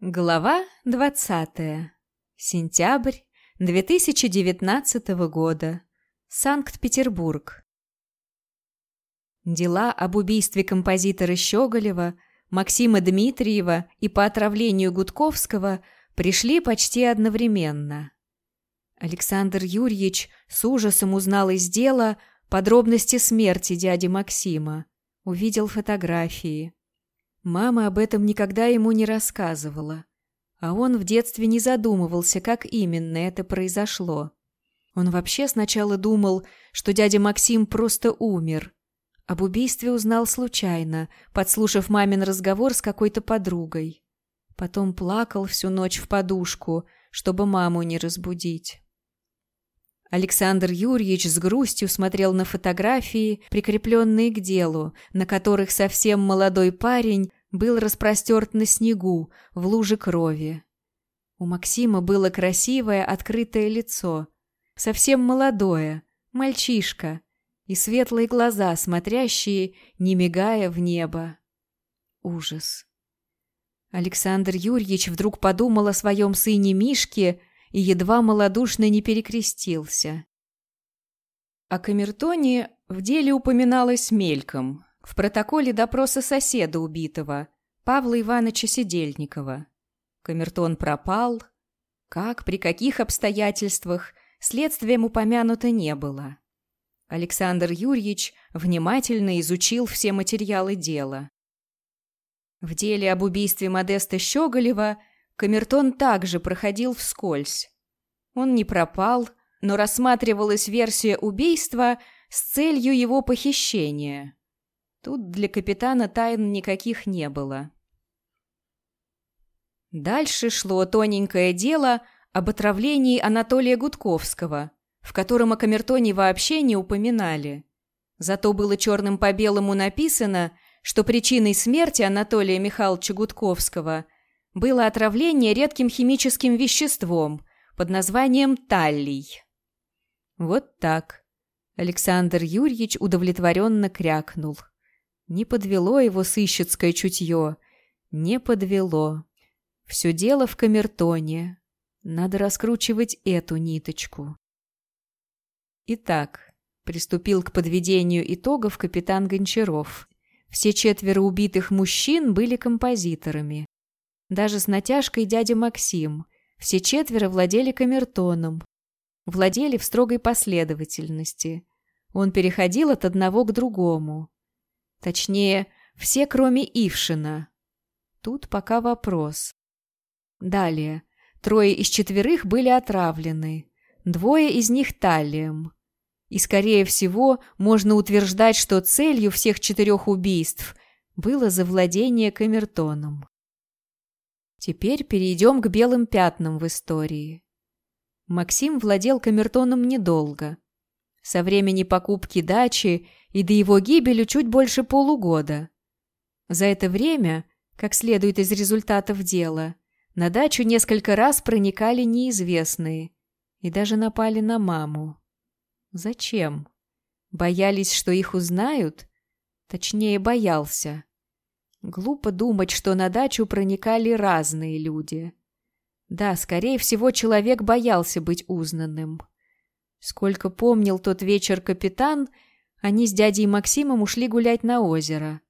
Глава 20. Сентябрь 2019 года. Санкт-Петербург. Дела об убийстве композитора Щеголева, Максима Дмитриева и по отравлению Гудковского пришли почти одновременно. Александр Юрьевич с ужасом узнал из дела подробности смерти дяди Максима, увидел фотографии. Мама об этом никогда ему не рассказывала, а он в детстве не задумывался, как именно это произошло. Он вообще сначала думал, что дядя Максим просто умер. Об убийстве узнал случайно, подслушав мамин разговор с какой-то подругой. Потом плакал всю ночь в подушку, чтобы маму не разбудить. Александр Юрьевич с грустью смотрел на фотографии, прикрепленные к делу, на которых совсем молодой парень был распростерт на снегу, в луже крови. У Максима было красивое открытое лицо, совсем молодое, мальчишка, и светлые глаза, смотрящие, не мигая в небо. Ужас. Александр Юрьевич вдруг подумал о своем сыне Мишке и едва малодушно не перекрестился. О камертоне в деле упоминалось мельком, в протоколе допроса соседа убитого, Павла Ивановича Сидельникова. Камертон пропал. Как, при каких обстоятельствах, следствием упомянуто не было. Александр Юрьевич внимательно изучил все материалы дела. В деле об убийстве Модеста Щеголева Камертон также проходил вскользь. Он не пропал, но рассматривалась версия убийства с целью его похищения. Тут для капитана тайн никаких не было. Дальше шло тоненькое дело об отравлении Анатолия Гудковского, в котором о камертоне вообще не упоминали. Зато было черным по белому написано, что причиной смерти Анатолия Михайловича Гудковского было отравление редким химическим веществом под названием таллий. Вот так. Александр Юрьевич удовлетворенно крякнул. Не подвело его сыщицкое чутье. Не подвело. Все дело в камертоне. Надо раскручивать эту ниточку. Итак, приступил к подведению итогов капитан Гончаров. Все четверо убитых мужчин были композиторами. Даже с натяжкой дядя Максим. Все четверо владели камертоном. Владели в строгой последовательности. Он переходил от одного к другому. Точнее, все, кроме Ившина. Тут пока вопрос. Далее. Трое из четверых были отравлены. Двое из них талием. И, скорее всего, можно утверждать, что целью всех четырех убийств было завладение камертоном. Теперь перейдем к белым пятнам в истории. Максим владел камертоном недолго. Со времени покупки дачи и до его гибели чуть больше полугода. За это время, как следует из результатов дела, на дачу несколько раз проникали неизвестные и даже напали на маму. Зачем? Боялись, что их узнают? Точнее, боялся. Глупо думать, что на дачу проникали разные люди. Да, скорее всего, человек боялся быть узнанным. Сколько помнил тот вечер капитан — они с дядей Максимом ушли гулять на озеро.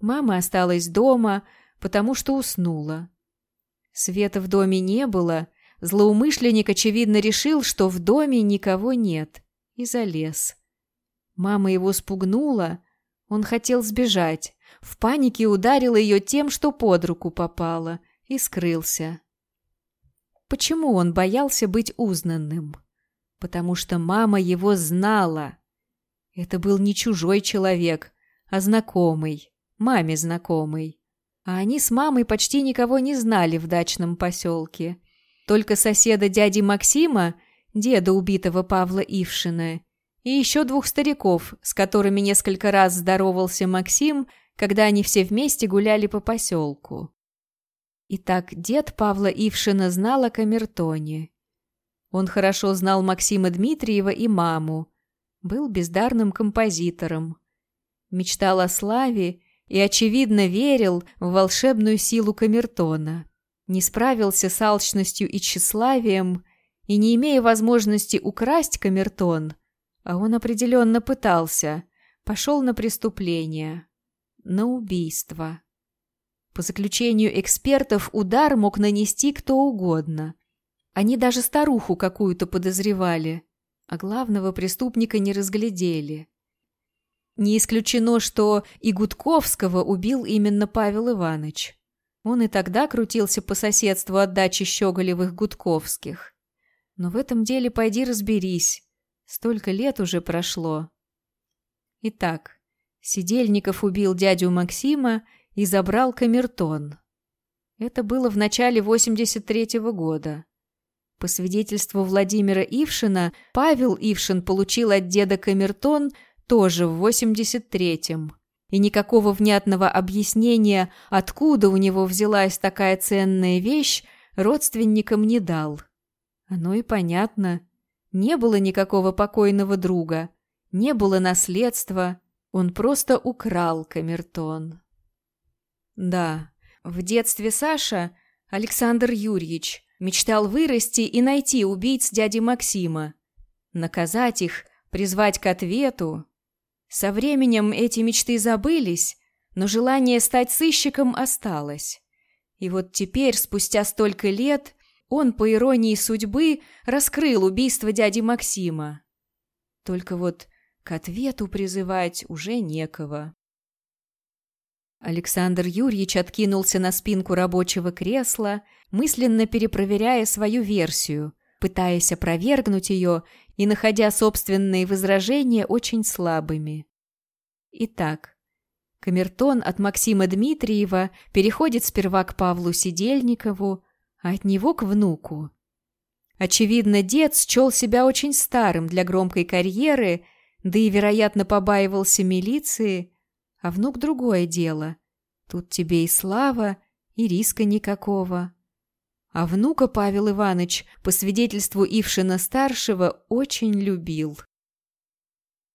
Мама осталась дома, потому что уснула. Света в доме не было. Злоумышленник, очевидно, решил, что в доме никого нет, и залез. Мама его спугнула. Он хотел сбежать. В панике ударил ее тем, что под руку попало, и скрылся. Почему он боялся быть узнанным? Потому что мама его знала. Это был не чужой человек, а знакомый, маме знакомый. А они с мамой почти никого не знали в дачном поселке. Только соседа дяди Максима, деда убитого Павла Ившина, и еще двух стариков, с которыми несколько раз здоровался Максим, когда они все вместе гуляли по поселку. Итак, дед Павла Ившина знал о камертоне. Он хорошо знал Максима Дмитриева и маму, был бездарным композитором. Мечтал о славе и, очевидно, верил в волшебную силу камертона. не справился с алчностью и тщеславием и не имея возможности украсть камертон, а он определенно пытался, пошел на преступление, на убийство. По заключению экспертов, удар мог нанести кто угодно. Они даже старуху какую-то подозревали, а главного преступника не разглядели. Не исключено, что и Гудковского убил именно Павел Иванович. Он и тогда крутился по соседству от дачи Щеголевых Гудковских. Но в этом деле пойди разберись. Столько лет уже прошло. Итак, Сидельников убил дядю Максима и забрал камертон. Это было в начале 83-го года. По свидетельству Владимира Ившина, Павел Ившин получил от деда камертон тоже в 83-м и никакого внятного объяснения, откуда у него взялась такая ценная вещь, родственникам не дал. Оно и понятно. Не было никакого покойного друга, не было наследства, он просто украл камертон. Да, в детстве Саша, Александр Юрьевич, мечтал вырасти и найти убийц дяди Максима, наказать их, призвать к ответу, со временем эти мечты забылись, но желание стать сыщиком осталось. И вот теперь, спустя столько лет, он, по иронии судьбы, раскрыл убийство дяди Максима. Только вот к ответу призывать уже некого. Александр Юрьевич откинулся на спинку рабочего кресла, мысленно перепроверяя свою версию, пытаясь опровергнуть ее и находя собственные возражения очень слабыми. Итак, камертон от Максима Дмитриева переходит сперва к Павлу Сидельникову, а от него к внуку. Очевидно, дед счел себя очень старым для громкой карьеры, да и, вероятно, побаивался милиции, а внук другое дело. Тут тебе и слава, и риска никакого. А внука Павел Иванович, по свидетельству Ившина-старшего, очень любил.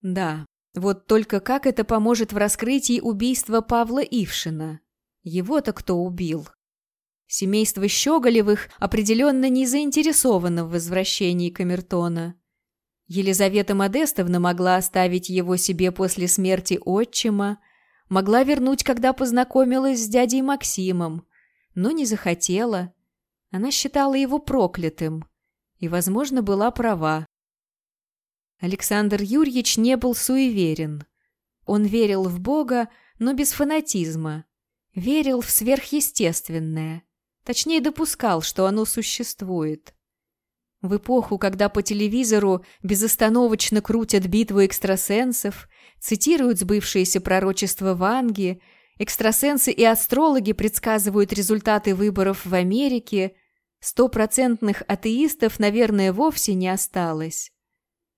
Да, вот только как это поможет в раскрытии убийства Павла Ившина? Его-то кто убил? Семейство Щеголевых определенно не заинтересовано в возвращении Камертона. Елизавета Модестовна могла оставить его себе после смерти отчима, могла вернуть, когда познакомилась с дядей Максимом, но не захотела. Она считала его проклятым и, возможно, была права. Александр Юрьевич не был суеверен. Он верил в Бога, но без фанатизма. Верил в сверхъестественное. Точнее, допускал, что оно существует. В эпоху, когда по телевизору безостановочно крутят битву экстрасенсов, цитируют сбывшиеся пророчества Ванги, экстрасенсы и астрологи предсказывают результаты выборов в Америке, Стопроцентных атеистов, наверное, вовсе не осталось.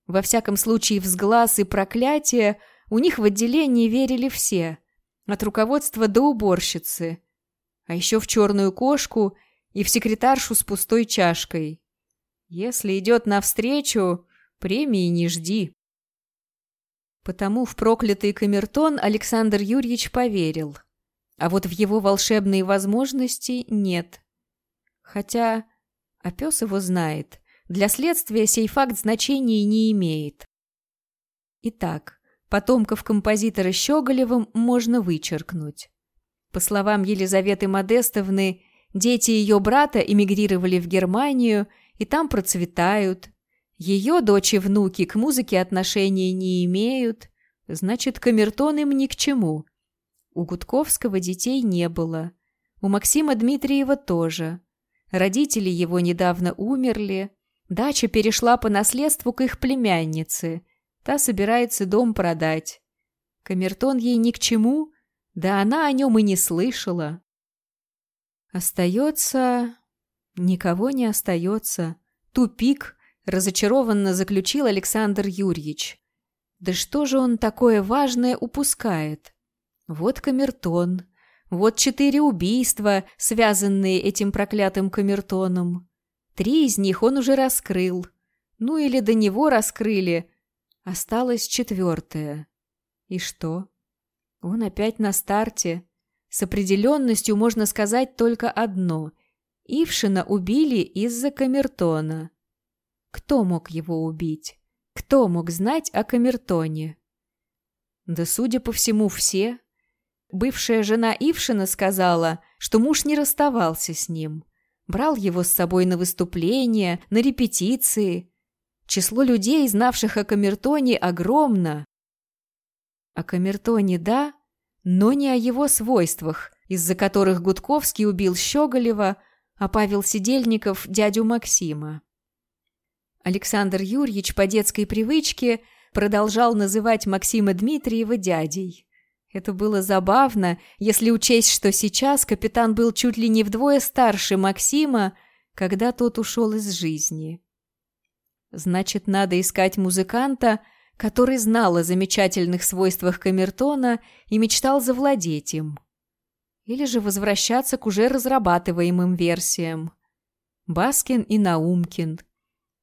Во всяком случае, взглаз и проклятие у них в отделении верили все, от руководства до уборщицы, а еще в черную кошку и в секретаршу с пустой чашкой. Если идет навстречу, премии не жди. Потому в проклятый камертон Александр Юрьевич поверил, а вот в его волшебные возможности нет. Хотя, а пес его знает, для следствия сей факт значения не имеет. Итак, потомков композитора Щеголевым можно вычеркнуть. По словам Елизаветы Модестовны, дети ее брата эмигрировали в Германию и там процветают. Ее дочь и внуки к музыке отношения не имеют, значит, камертон им ни к чему. У Гудковского детей не было. У Максима Дмитриева тоже. Родители его недавно умерли. Дача перешла по наследству к их племяннице. Та собирается дом продать. Камертон ей ни к чему, да она о нем и не слышала. Остается... Никого не остается. Тупик, разочарованно заключил Александр Юрьевич. Да что же он такое важное упускает? Вот камертон, вот четыре убийства, связанные этим проклятым камертоном. Три из них он уже раскрыл. Ну или до него раскрыли. Осталось четвертое. И что? Он опять на старте. С определенностью можно сказать только одно. Ившина убили из-за камертона. Кто мог его убить? Кто мог знать о камертоне? Да, судя по всему, все. Бывшая жена Ившина сказала, что муж не расставался с ним. Брал его с собой на выступления, на репетиции. Число людей, знавших о камертоне, огромно. О камертоне – да, но не о его свойствах, из-за которых Гудковский убил Щеголева, а Павел Сидельников – дядю Максима. Александр Юрьевич по детской привычке продолжал называть Максима Дмитриева дядей. Это было забавно, если учесть, что сейчас капитан был чуть ли не вдвое старше Максима, когда тот ушел из жизни. Значит, надо искать музыканта, который знал о замечательных свойствах камертона и мечтал завладеть им. Или же возвращаться к уже разрабатываемым версиям. Баскин и Наумкин.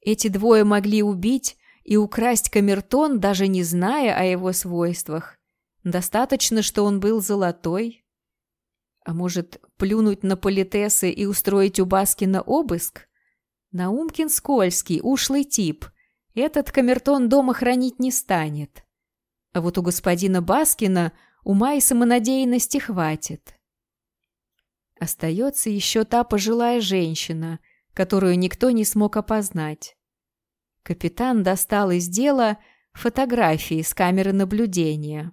Эти двое могли убить и украсть камертон, даже не зная о его свойствах. Достаточно, что он был золотой. А может, плюнуть на политесы и устроить у Баскина обыск? Наумкин скользкий, ушлый тип. Этот камертон дома хранить не станет. А вот у господина Баскина ума и самонадеянности хватит. Остается еще та пожилая женщина, которую никто не смог опознать. Капитан достал из дела фотографии с камеры наблюдения.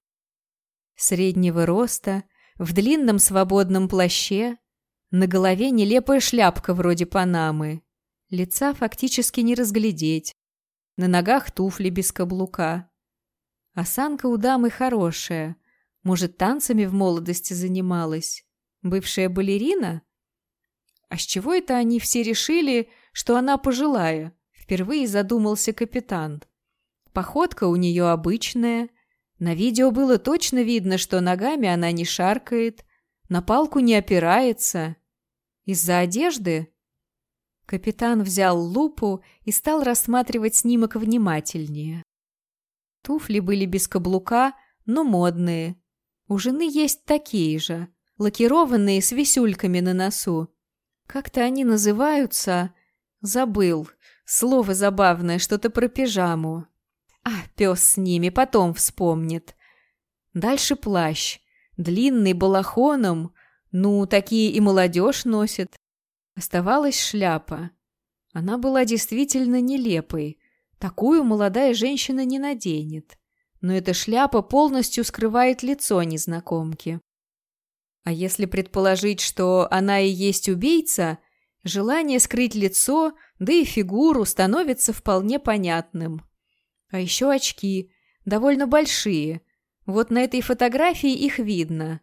Среднего роста, в длинном свободном плаще, на голове нелепая шляпка вроде панамы. Лица фактически не разглядеть. На ногах туфли без каблука. Осанка у дамы хорошая. Может, танцами в молодости занималась? Бывшая балерина? А с чего это они все решили, что она пожилая? Впервые задумался капитан. Походка у нее обычная. На видео было точно видно, что ногами она не шаркает, на палку не опирается. Из-за одежды? Капитан взял лупу и стал рассматривать снимок внимательнее. Туфли были без каблука, но модные. У жены есть такие же, лакированные с висюльками на носу. Как-то они называются... Забыл. Слово забавное, что-то про пижаму. А, пес с ними, потом вспомнит. Дальше плащ. Длинный, балахоном. Ну, такие и молодежь носит. Оставалась шляпа. Она была действительно нелепой. Такую молодая женщина не наденет. Но эта шляпа полностью скрывает лицо незнакомки. А если предположить, что она и есть убийца, желание скрыть лицо, да и фигуру становится вполне понятным. А еще очки, довольно большие. Вот на этой фотографии их видно.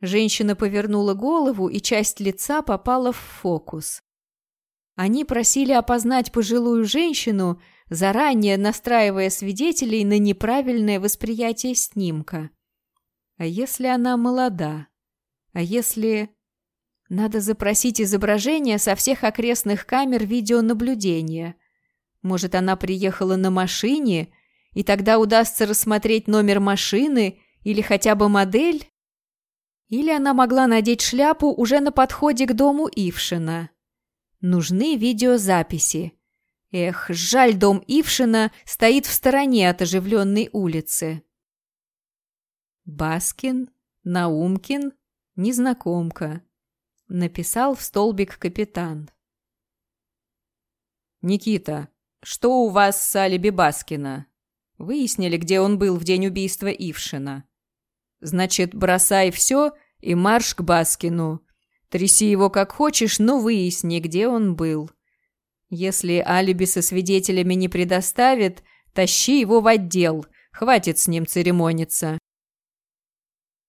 Женщина повернула голову, и часть лица попала в фокус. Они просили опознать пожилую женщину, заранее настраивая свидетелей на неправильное восприятие снимка. А если она молода? А если... Надо запросить изображение со всех окрестных камер видеонаблюдения. Может, она приехала на машине, и тогда удастся рассмотреть номер машины или хотя бы модель? Или она могла надеть шляпу уже на подходе к дому Ившина. Нужны видеозаписи. Эх, жаль, дом Ившина стоит в стороне от оживленной улицы. Баскин, Наумкин, незнакомка. Написал в столбик капитан. «Никита, что у вас с алиби Баскина? Выяснили, где он был в день убийства Ившина?» Значит, бросай все и марш к Баскину. Тряси его как хочешь, но выясни, где он был. Если алиби со свидетелями не предоставит, тащи его в отдел. Хватит с ним церемониться.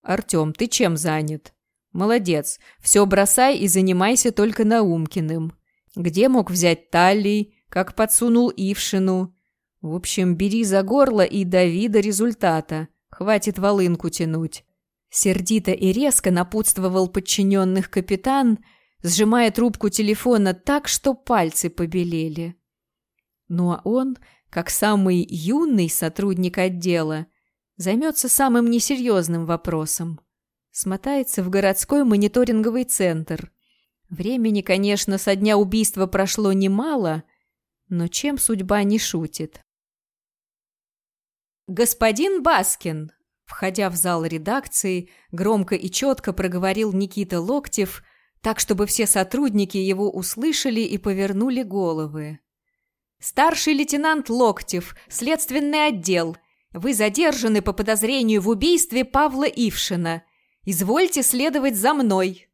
Артем, ты чем занят? Молодец. Все бросай и занимайся только Наумкиным. Где мог взять Таллий, как подсунул Ившину? В общем, бери за горло и дави до результата. Хватит волынку тянуть. Сердито и резко напутствовал подчиненных капитан, сжимая трубку телефона так, что пальцы побелели. Ну а он, как самый юный сотрудник отдела, займется самым несерьезным вопросом. Смотается в городской мониторинговый центр. Времени, конечно, со дня убийства прошло немало, но чем судьба не шутит? «Господин Баскин!» Входя в зал редакции, громко и четко проговорил Никита Локтев, так, чтобы все сотрудники его услышали и повернули головы. «Старший лейтенант Локтев, следственный отдел. Вы задержаны по подозрению в убийстве Павла Ившина. Извольте следовать за мной».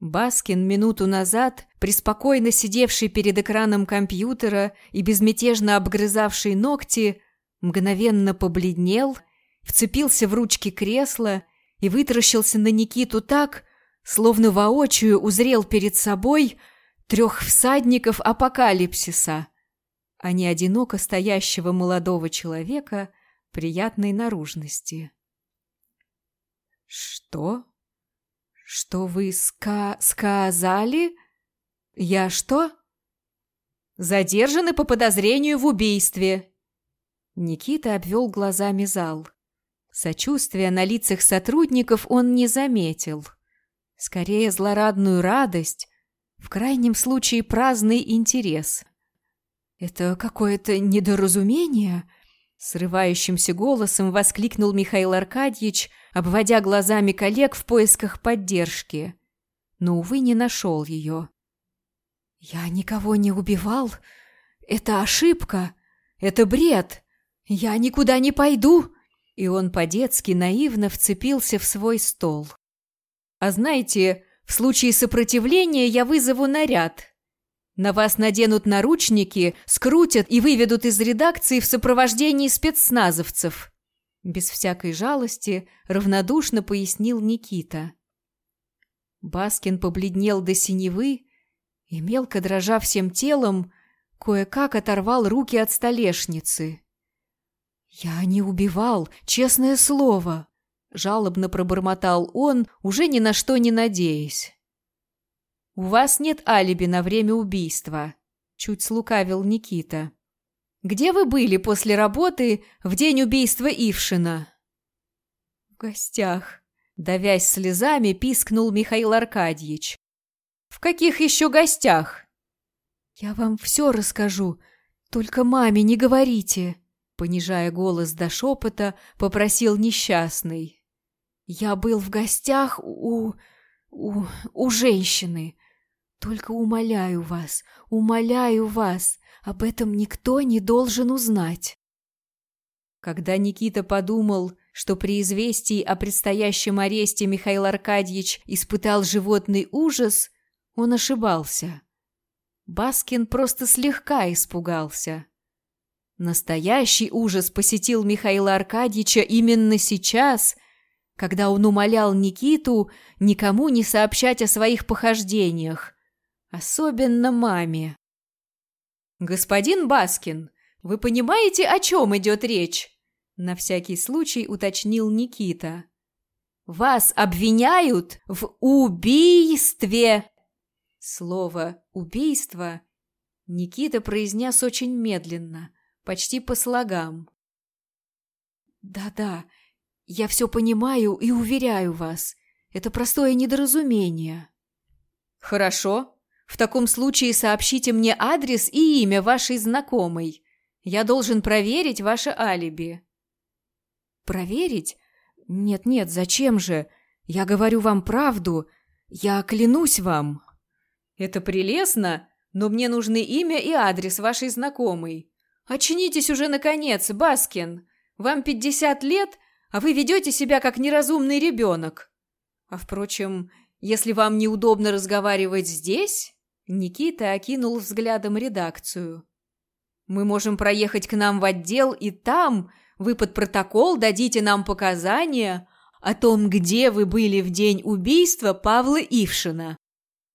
Баскин минуту назад, преспокойно сидевший перед экраном компьютера и безмятежно обгрызавший ногти, мгновенно побледнел, вцепился в ручки кресла и вытаращился на Никиту так, словно воочию узрел перед собой трех всадников апокалипсиса, а не одиноко стоящего молодого человека приятной наружности. «Что?» «Что вы ска... сказали? Я что?» «Задержаны по подозрению в убийстве». Никита обвел глазами зал. Сочувствия на лицах сотрудников он не заметил. Скорее, злорадную радость, в крайнем случае праздный интерес. «Это какое-то недоразумение?» Срывающимся голосом воскликнул Михаил Аркадьевич, обводя глазами коллег в поисках поддержки. Но, увы, не нашел ее. «Я никого не убивал. Это ошибка. Это бред. Я никуда не пойду!» И он по-детски наивно вцепился в свой стол. «А знаете, в случае сопротивления я вызову наряд», на вас наденут наручники, скрутят и выведут из редакции в сопровождении спецназовцев. Без всякой жалости равнодушно пояснил Никита. Баскин побледнел до синевы и, мелко дрожа всем телом, кое-как оторвал руки от столешницы. «Я не убивал, честное слово!» — жалобно пробормотал он, уже ни на что не надеясь. «У вас нет алиби на время убийства», – чуть слукавил Никита. «Где вы были после работы в день убийства Ившина?» «В гостях», – давясь слезами, пискнул Михаил Аркадьевич. «В каких еще гостях?» «Я вам все расскажу, только маме не говорите», – понижая голос до шепота, попросил несчастный. «Я был в гостях у... у... у женщины. Только умоляю вас, умоляю вас, об этом никто не должен узнать. Когда Никита подумал, что при известии о предстоящем аресте Михаил Аркадьевич испытал животный ужас, он ошибался. Баскин просто слегка испугался. Настоящий ужас посетил Михаила Аркадьевича именно сейчас, когда он умолял Никиту никому не сообщать о своих похождениях, Особенно маме. «Господин Баскин, вы понимаете, о чем идет речь?» На всякий случай уточнил Никита. «Вас обвиняют в убийстве!» Слово «убийство» Никита произнес очень медленно, почти по слогам. «Да-да, я все понимаю и уверяю вас, это простое недоразумение». «Хорошо, в таком случае сообщите мне адрес и имя вашей знакомой. Я должен проверить ваше алиби». «Проверить? Нет-нет, зачем же? Я говорю вам правду. Я клянусь вам». «Это прелестно, но мне нужны имя и адрес вашей знакомой. Очнитесь уже, наконец, Баскин. Вам пятьдесят лет, а вы ведете себя как неразумный ребенок. А, впрочем, если вам неудобно разговаривать здесь, Никита окинул взглядом редакцию. «Мы можем проехать к нам в отдел, и там вы под протокол дадите нам показания о том, где вы были в день убийства Павла Ившина».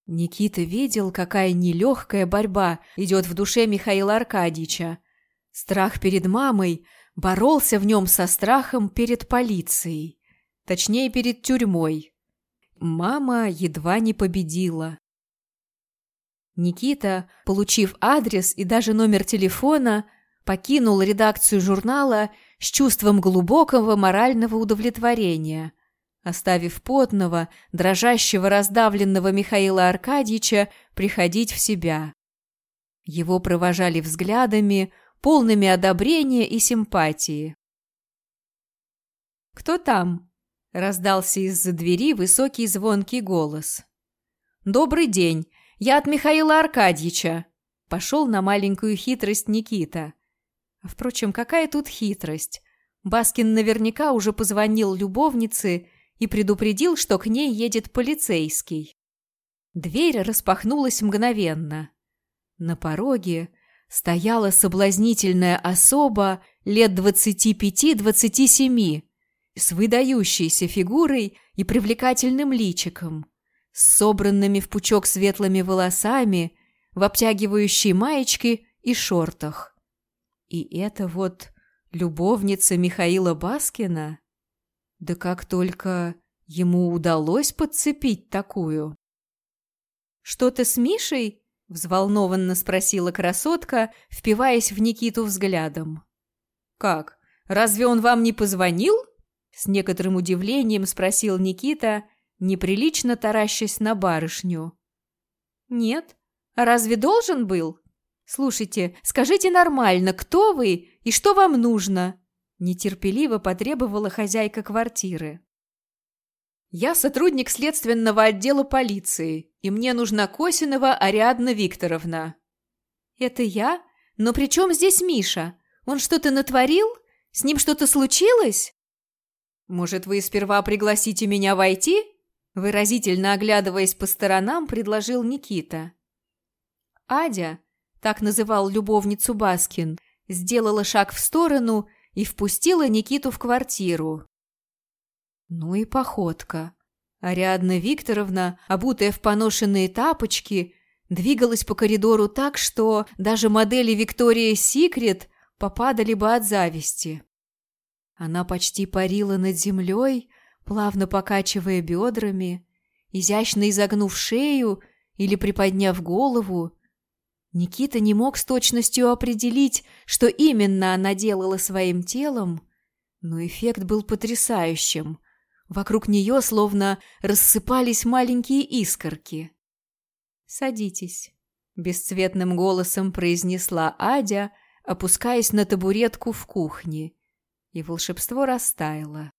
Никита видел, какая нелегкая борьба идет в душе Михаила Аркадьевича. Страх перед мамой боролся в нем со страхом перед полицией, точнее, перед тюрьмой. Мама едва не победила. Никита, получив адрес и даже номер телефона, покинул редакцию журнала с чувством глубокого морального удовлетворения. оставив потного, дрожащего, раздавленного Михаила Аркадьевича приходить в себя. Его провожали взглядами, полными одобрения и симпатии. «Кто там?» — раздался из-за двери высокий звонкий голос. «Добрый день, я от Михаила Аркадьевича!» Пошел на маленькую хитрость Никита. Впрочем, какая тут хитрость? Баскин наверняка уже позвонил любовнице и предупредил, что к ней едет полицейский. Дверь распахнулась мгновенно. На пороге стояла соблазнительная особа лет двадцати пяти-двадцати семи, с выдающейся фигурой и привлекательным личиком, с собранными в пучок светлыми волосами, в обтягивающей маечке и шортах. И это вот любовница Михаила Баскина? Да как только ему удалось подцепить такую? «Что-то с Мишей?» — взволнованно спросила красотка, впиваясь в Никиту взглядом. «Как? Разве он вам не позвонил?» С некоторым удивлением спросил Никита, неприлично таращась на барышню. «Нет. Разве должен был?» «Слушайте, скажите нормально, кто вы и что вам нужно?» Нетерпеливо потребовала хозяйка квартиры. «Я сотрудник следственного отдела полиции, и мне нужна Косинова Ариадна Викторовна». «Это я? Но при чем здесь Миша? Он что-то натворил? С ним что-то случилось?» «Может, вы сперва пригласите меня войти?» Выразительно оглядываясь по сторонам, предложил Никита. Адя, так называл любовницу Баскин, сделала шаг в сторону и впустила Никиту в квартиру. Ну и походка. Ариадна Викторовна, обутая в поношенные тапочки, двигалась по коридору так, что даже модели Виктория Секрет попадали бы от зависти. Она почти парила над землей, плавно покачивая бедрами, изящно изогнув шею или приподняв голову, Никита не мог с точностью определить, что именно она делала своим телом, но эффект был потрясающим. Вокруг нее словно рассыпались маленькие искорки. «Садитесь», — бесцветным голосом произнесла Адя, опускаясь на табуретку в кухне, и волшебство растаяло.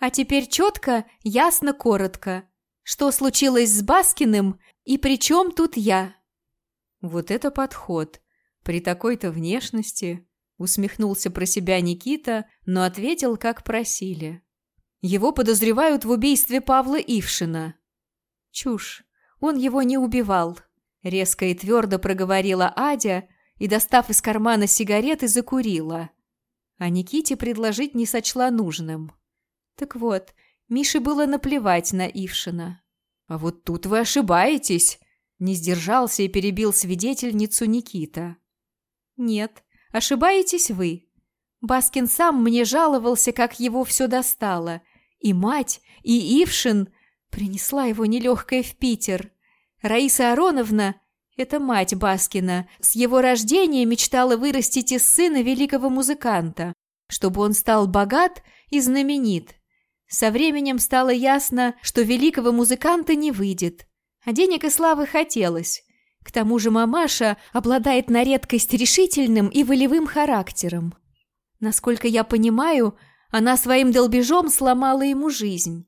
«А теперь четко, ясно, коротко. Что случилось с Баскиным и при чем тут я?» Вот это подход. При такой-то внешности усмехнулся про себя Никита, но ответил, как просили. Его подозревают в убийстве Павла Ившина. Чушь. Он его не убивал. Резко и твердо проговорила Адя и, достав из кармана сигареты, закурила. А Никите предложить не сочла нужным. Так вот, Мише было наплевать на Ившина. «А вот тут вы ошибаетесь», не сдержался и перебил свидетельницу Никита. «Нет, ошибаетесь вы. Баскин сам мне жаловался, как его все достало. И мать, и Ившин принесла его нелегкая в Питер. Раиса Ароновна, это мать Баскина, с его рождения мечтала вырастить из сына великого музыканта, чтобы он стал богат и знаменит. Со временем стало ясно, что великого музыканта не выйдет. А денег и славы хотелось. К тому же мамаша обладает на редкость решительным и волевым характером. Насколько я понимаю, она своим долбежом сломала ему жизнь.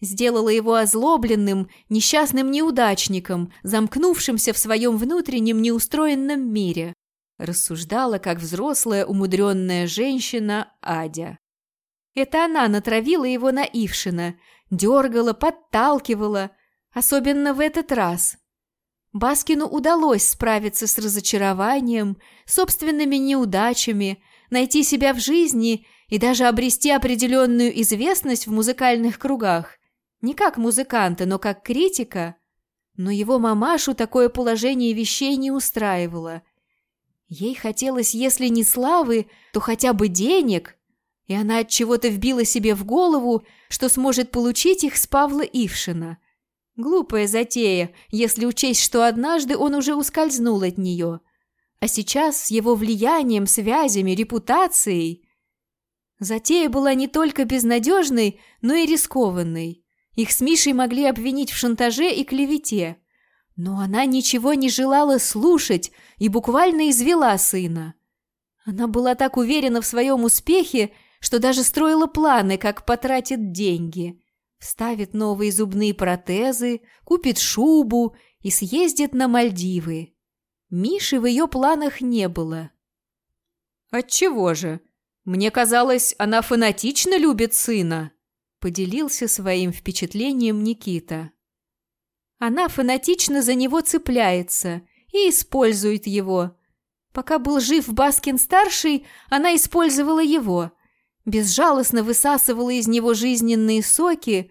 Сделала его озлобленным, несчастным неудачником, замкнувшимся в своем внутреннем неустроенном мире. Рассуждала, как взрослая, умудренная женщина Адя. Это она натравила его на Ившина, дергала, подталкивала – Особенно в этот раз. Баскину удалось справиться с разочарованием, собственными неудачами, найти себя в жизни и даже обрести определенную известность в музыкальных кругах. Не как музыканта, но как критика. Но его мамашу такое положение вещей не устраивало. Ей хотелось, если не славы, то хотя бы денег, и она от чего-то вбила себе в голову, что сможет получить их с Павла Ившина – Глупая затея, если учесть, что однажды он уже ускользнул от нее. А сейчас с его влиянием, связями, репутацией... Затея была не только безнадежной, но и рискованной. Их с Мишей могли обвинить в шантаже и клевете. Но она ничего не желала слушать и буквально извела сына. Она была так уверена в своем успехе, что даже строила планы, как потратит деньги. Вставит новые зубные протезы, купит шубу и съездит на Мальдивы. Миши в ее планах не было. «Отчего же? Мне казалось, она фанатично любит сына», — поделился своим впечатлением Никита. «Она фанатично за него цепляется и использует его. Пока был жив Баскин-старший, она использовала его, безжалостно высасывала из него жизненные соки,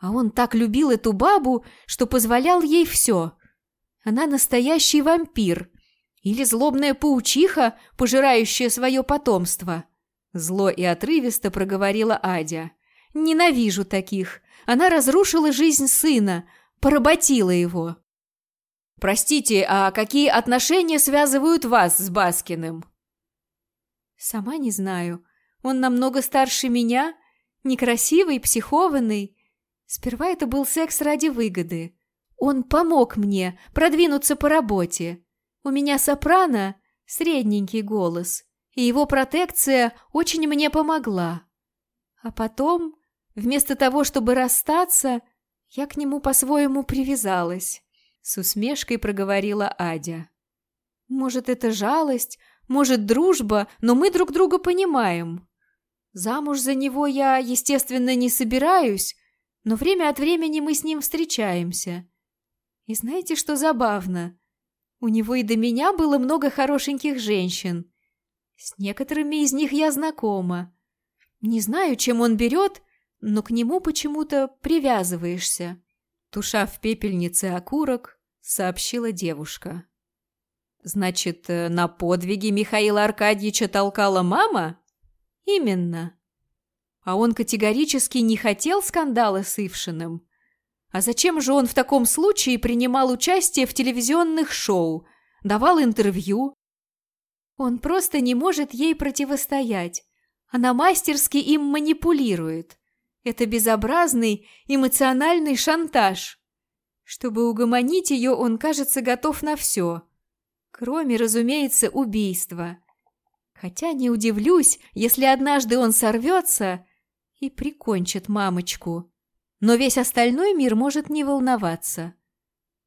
а он так любил эту бабу, что позволял ей все. Она настоящий вампир или злобная паучиха, пожирающая свое потомство. Зло и отрывисто проговорила Адя. «Ненавижу таких. Она разрушила жизнь сына, поработила его». «Простите, а какие отношения связывают вас с Баскиным?» «Сама не знаю. Он намного старше меня, некрасивый, психованный. Сперва это был секс ради выгоды. Он помог мне продвинуться по работе. У меня сопрано, средненький голос, и его протекция очень мне помогла. А потом, вместо того, чтобы расстаться, я к нему по-своему привязалась. С усмешкой проговорила Адя. Может, это жалость, может, дружба, но мы друг друга понимаем. Замуж за него я, естественно, не собираюсь, но время от времени мы с ним встречаемся. И знаете, что забавно? У него и до меня было много хорошеньких женщин. С некоторыми из них я знакома. Не знаю, чем он берет, но к нему почему-то привязываешься. Туша в пепельнице окурок, сообщила девушка. Значит, э, на подвиги Михаила Аркадьевича толкала мама? Именно. А он категорически не хотел скандала с Ившиным. А зачем же он в таком случае принимал участие в телевизионных шоу, давал интервью? Он просто не может ей противостоять. Она мастерски им манипулирует. Это безобразный эмоциональный шантаж. Чтобы угомонить ее, он, кажется, готов на все. Кроме, разумеется, убийства. Хотя не удивлюсь, если однажды он сорвется и прикончит мамочку. Но весь остальной мир может не волноваться.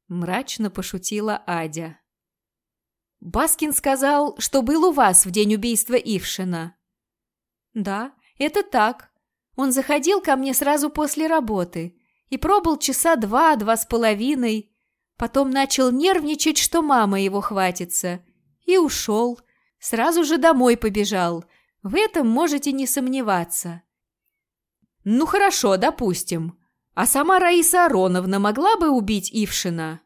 Мрачно пошутила Адя. Баскин сказал, что был у вас в день убийства Ившина. Да, это так. Он заходил ко мне сразу после работы и пробыл часа два, два с половиной. Потом начал нервничать, что мама его хватится. И ушел. Сразу же домой побежал. В этом можете не сомневаться. Ну хорошо, допустим. А сама Раиса Ароновна могла бы убить Ившина?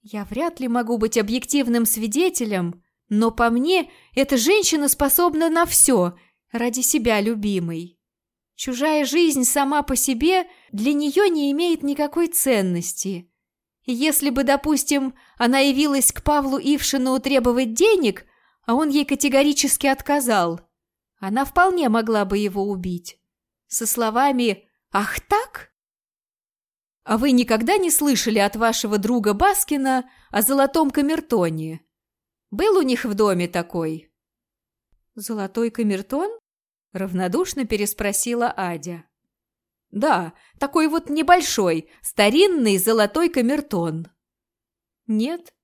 Я вряд ли могу быть объективным свидетелем, но по мне эта женщина способна на все ради себя любимой. Чужая жизнь сама по себе для нее не имеет никакой ценности. Если бы, допустим, она явилась к Павлу Ившину требовать денег, а он ей категорически отказал, она вполне могла бы его убить со словами «Ах так?». А вы никогда не слышали от вашего друга Баскина о золотом камертоне? Был у них в доме такой? Золотой камертон? Равнодушно переспросила Адя. Да, такой вот небольшой, старинный золотой камертон. Нет,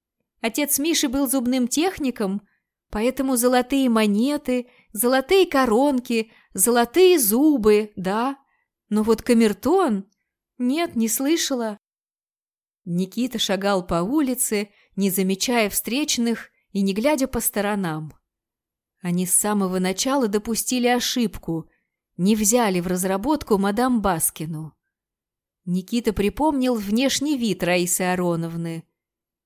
отец Миши был зубным техником, поэтому золотые монеты, золотые коронки, Золотые зубы, да. Но вот камертон... Нет, не слышала. Никита шагал по улице, не замечая встречных и не глядя по сторонам. Они с самого начала допустили ошибку, не взяли в разработку мадам Баскину. Никита припомнил внешний вид Раисы Ароновны.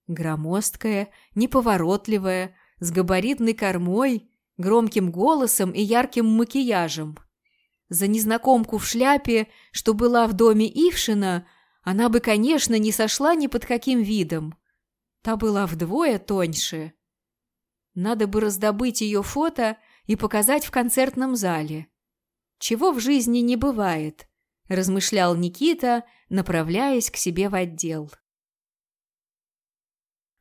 Громоздкая, неповоротливая, с габаритной кормой, громким голосом и ярким макияжем. За незнакомку в шляпе, что была в доме Ившина, она бы, конечно, не сошла ни под каким видом. Та была вдвое тоньше. Надо бы раздобыть ее фото и показать в концертном зале. Чего в жизни не бывает, размышлял Никита, направляясь к себе в отдел.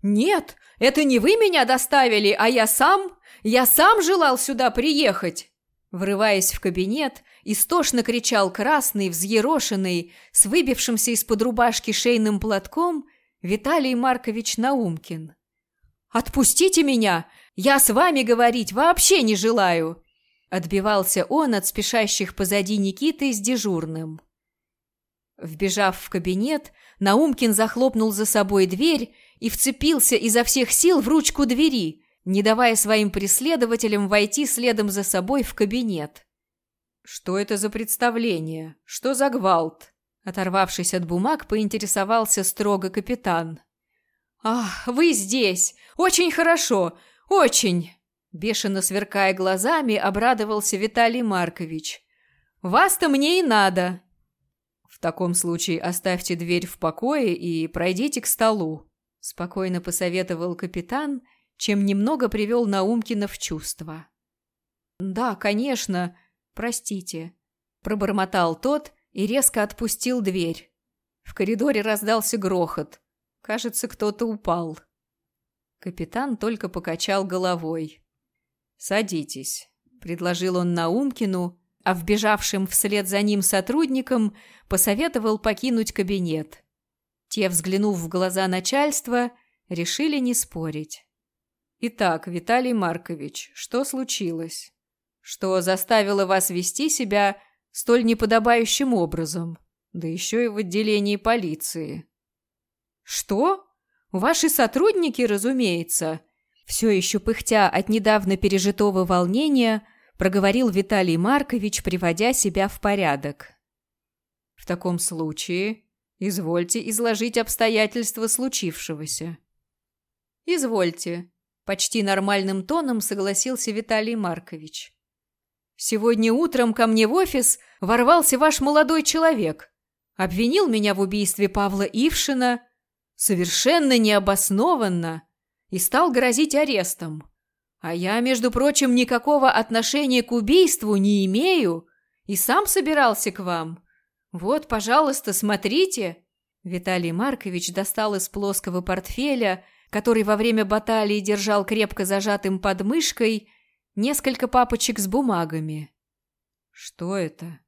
«Нет, это не вы меня доставили, а я сам, я сам желал сюда приехать!» Врываясь в кабинет, истошно кричал красный, взъерошенный, с выбившимся из-под рубашки шейным платком Виталий Маркович Наумкин. «Отпустите меня! Я с вами говорить вообще не желаю!» Отбивался он от спешащих позади Никиты с дежурным. Вбежав в кабинет, Наумкин захлопнул за собой дверь и вцепился изо всех сил в ручку двери, не давая своим преследователям войти следом за собой в кабинет. «Что это за представление? Что за гвалт?» Оторвавшись от бумаг, поинтересовался строго капитан. «Ах, вы здесь! Очень хорошо! Очень!» Бешено сверкая глазами, обрадовался Виталий Маркович. «Вас-то мне и надо!» «В таком случае оставьте дверь в покое и пройдите к столу», спокойно посоветовал капитан, чем немного привел Наумкина в чувство. «Да, конечно, простите», – пробормотал тот и резко отпустил дверь. В коридоре раздался грохот. Кажется, кто-то упал. Капитан только покачал головой. «Садитесь», – предложил он Наумкину, а вбежавшим вслед за ним сотрудникам посоветовал покинуть кабинет. Те, взглянув в глаза начальства, решили не спорить. «Итак, Виталий Маркович, что случилось? Что заставило вас вести себя столь неподобающим образом, да еще и в отделении полиции?» «Что? Ваши сотрудники, разумеется!» Все еще пыхтя от недавно пережитого волнения, проговорил Виталий Маркович, приводя себя в порядок. «В таком случае Извольте изложить обстоятельства случившегося. Извольте, почти нормальным тоном согласился Виталий Маркович. Сегодня утром ко мне в офис ворвался ваш молодой человек. Обвинил меня в убийстве Павла Ившина совершенно необоснованно и стал грозить арестом. А я, между прочим, никакого отношения к убийству не имею и сам собирался к вам. «Вот, пожалуйста, смотрите!» Виталий Маркович достал из плоского портфеля, который во время баталии держал крепко зажатым под мышкой, несколько папочек с бумагами. «Что это?»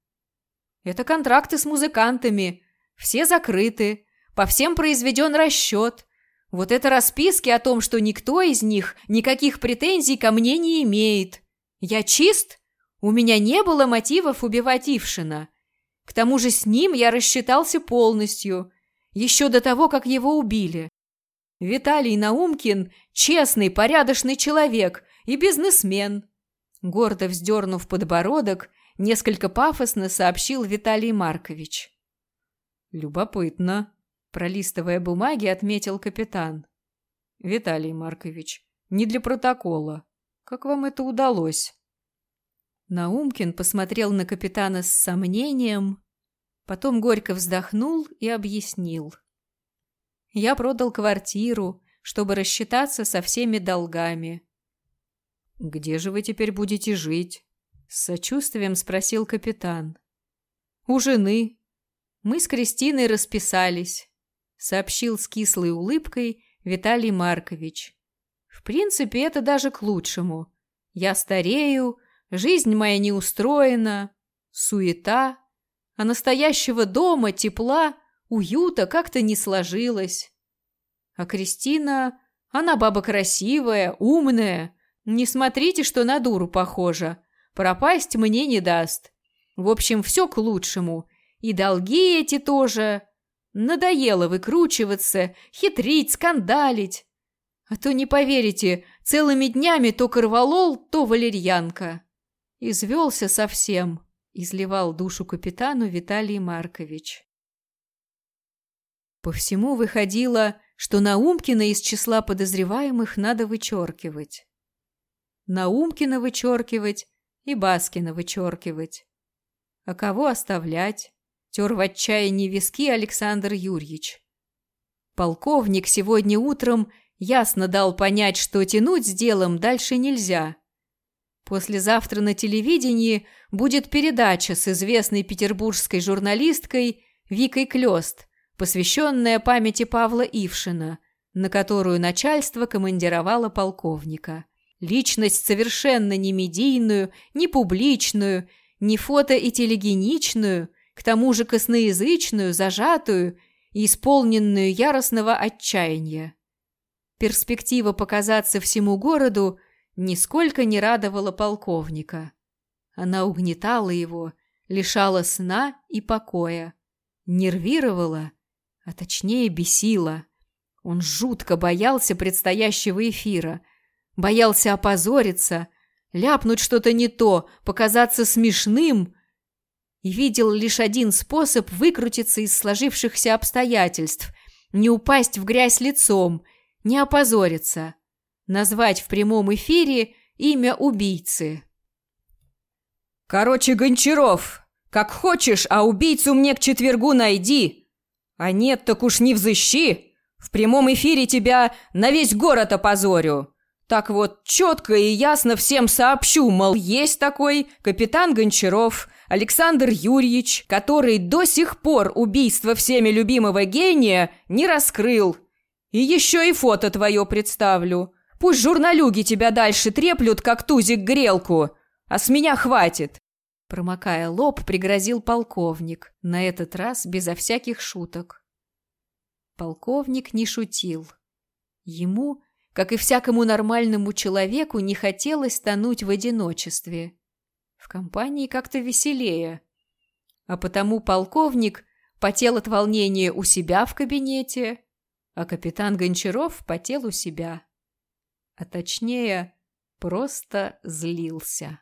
«Это контракты с музыкантами. Все закрыты. По всем произведен расчет. Вот это расписки о том, что никто из них никаких претензий ко мне не имеет. Я чист? У меня не было мотивов убивать Ившина. К тому же с ним я рассчитался полностью, еще до того, как его убили. Виталий Наумкин – честный, порядочный человек и бизнесмен. Гордо вздернув подбородок, несколько пафосно сообщил Виталий Маркович. «Любопытно», – пролистывая бумаги, отметил капитан. «Виталий Маркович, не для протокола. Как вам это удалось?» Наумкин посмотрел на капитана с сомнением, потом горько вздохнул и объяснил. «Я продал квартиру, чтобы рассчитаться со всеми долгами». «Где же вы теперь будете жить?» — с сочувствием спросил капитан. «У жены. Мы с Кристиной расписались», — сообщил с кислой улыбкой Виталий Маркович. «В принципе, это даже к лучшему. Я старею, Жизнь моя не устроена, суета, а настоящего дома, тепла, уюта как-то не сложилось. А Кристина, она баба красивая, умная. Не смотрите, что на дуру похожа. Пропасть мне не даст. В общем, все к лучшему. И долги эти тоже. Надоело выкручиваться, хитрить, скандалить. А то не поверите, целыми днями то корвалол, то валерьянка. Извелся совсем, изливал душу капитану Виталий Маркович. По всему выходило, что Наумкина из числа подозреваемых надо вычеркивать. Наумкина вычеркивать и Баскина вычеркивать. А кого оставлять? Тер в отчаянии виски Александр Юрьевич. Полковник сегодня утром ясно дал понять, что тянуть с делом дальше нельзя. Послезавтра на телевидении будет передача с известной петербургской журналисткой Викой Клёст, посвященная памяти Павла Ившина, на которую начальство командировало полковника. Личность совершенно не медийную, не публичную, не фото- и телегеничную, к тому же косноязычную, зажатую и исполненную яростного отчаяния. Перспектива показаться всему городу нисколько не радовала полковника. Она угнетала его, лишала сна и покоя, нервировала, а точнее бесила. Он жутко боялся предстоящего эфира, боялся опозориться, ляпнуть что-то не то, показаться смешным и видел лишь один способ выкрутиться из сложившихся обстоятельств, не упасть в грязь лицом не опозориться, назвать в прямом эфире имя убийцы. «Короче, Гончаров, как хочешь, а убийцу мне к четвергу найди. А нет, так уж не взыщи. В прямом эфире тебя на весь город опозорю. Так вот, четко и ясно всем сообщу, мол, есть такой капитан Гончаров, Александр Юрьевич, который до сих пор убийство всеми любимого гения не раскрыл и еще и фото твое представлю. Пусть журналюги тебя дальше треплют, как тузик грелку, а с меня хватит. Промокая лоб, пригрозил полковник, на этот раз безо всяких шуток. Полковник не шутил. Ему, как и всякому нормальному человеку, не хотелось тонуть в одиночестве. В компании как-то веселее. А потому полковник потел от волнения у себя в кабинете, а капитан Гончаров потел у себя. А точнее, просто злился.